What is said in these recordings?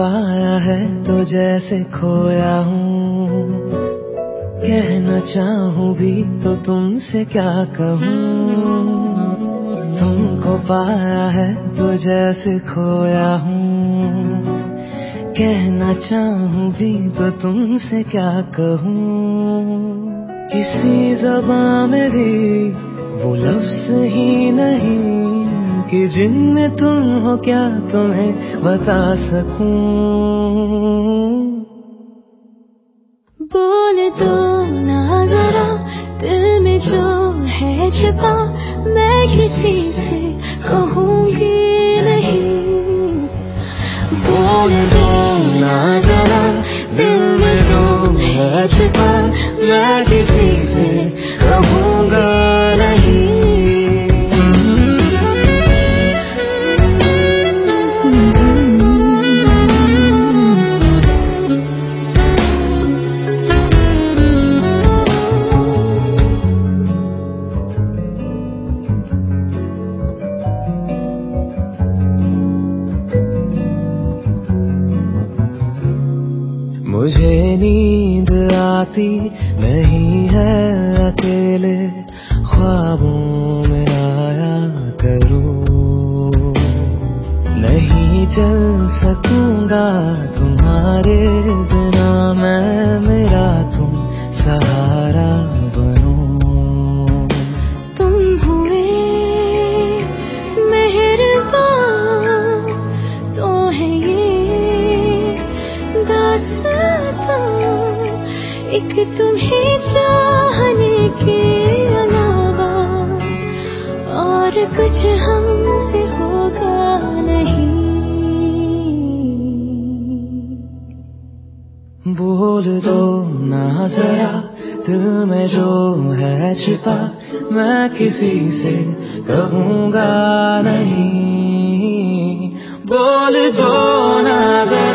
पाया है तो जैसे खोया हूँ। कहना चाहूँ भी तो तुमसे क्या कहूँ? तुमको पाया है तो जैसे खोया हूँ। कहना चाहूँ भी तो तुमसे क्या कहूँ? किसी जबा में भी वो लफ्ज ही नहीं। कि जिनमें तुम हो क्या तुम्हें बता सकूँ? बोल दो ना जरा, दिल में जो है छिपा, मैं किसी से कहूँगी नहीं। बोल दो ना जरा, दिल में जो है छिपा, मैं मुझे नींद आती नहीं है अकेले, ख्वाबों में आया करो। नहीं चल सकूँगा तुम्हारे बिना मैं, मेरा एक तुम्हें चाहने के अलावा और कुछ हमसे होगा नहीं। बोल दो ना जरा, दिल में जो है छिपा, मैं किसी से कहूँगा नहीं। बोल दो ना जरा।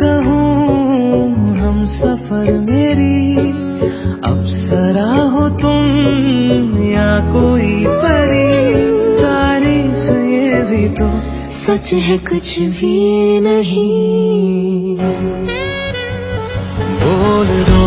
कहूँ हम सफ़र मेरी तुम या कोई तो सच है कुछ भी नहीं। बोल दो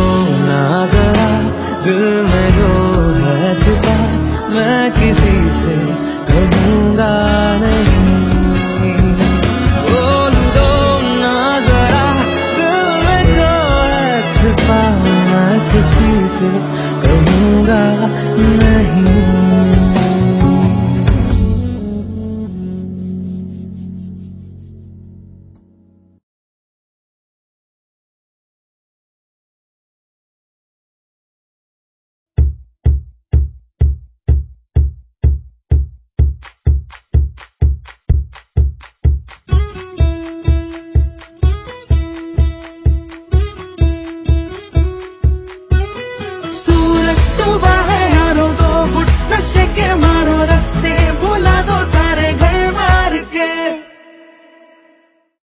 तुझसे कहूँगा नहीं।